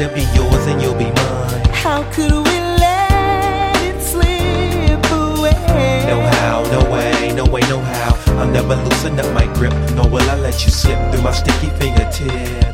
it'll be yours and you'll be mine. How could we let it slip away? No how, no way, no way, no how. I'll never loosen up my grip, nor will I let you slip through my sticky fingertips.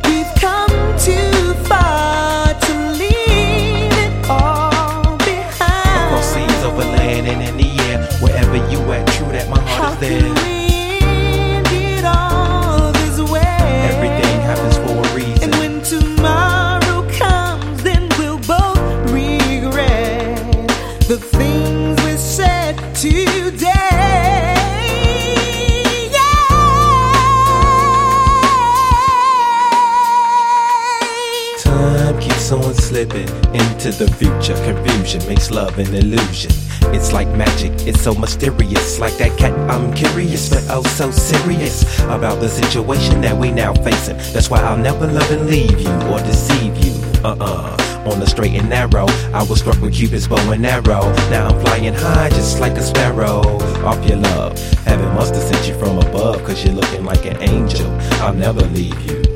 Slipping into the future. Confusion makes love an illusion. It's like magic, it's so mysterious. Like that cat, I'm curious, but oh so serious about the situation that we now facing. That's why I'll never love and leave you or deceive you. Uh uh On the straight and narrow, I was struck with Cupid's bow and arrow. Now I'm flying high just like a sparrow. Off your love, heaven must have sent you from above, cause you're looking like an angel. I'll never leave you.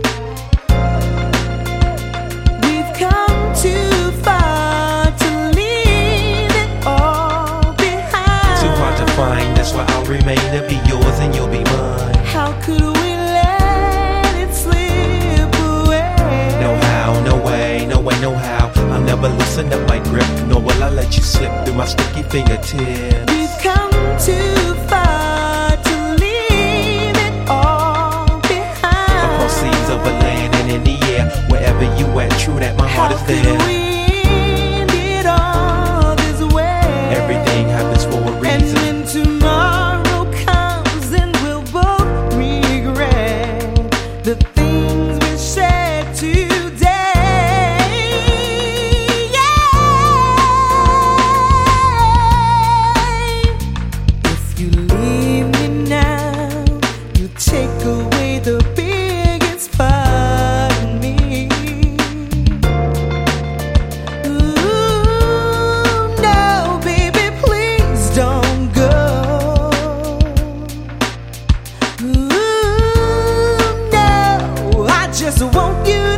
Find, that's why I'll remain to be yours and you'll be mine. How could we let it slip away? No how, no way, no way, no how. I'll never loosen up my grip, nor will I let you slip through my sticky fingertips. We've come too far to leave it all behind. Across seas, over land, and in the air, wherever you at, true that my heart is there. Just won't you?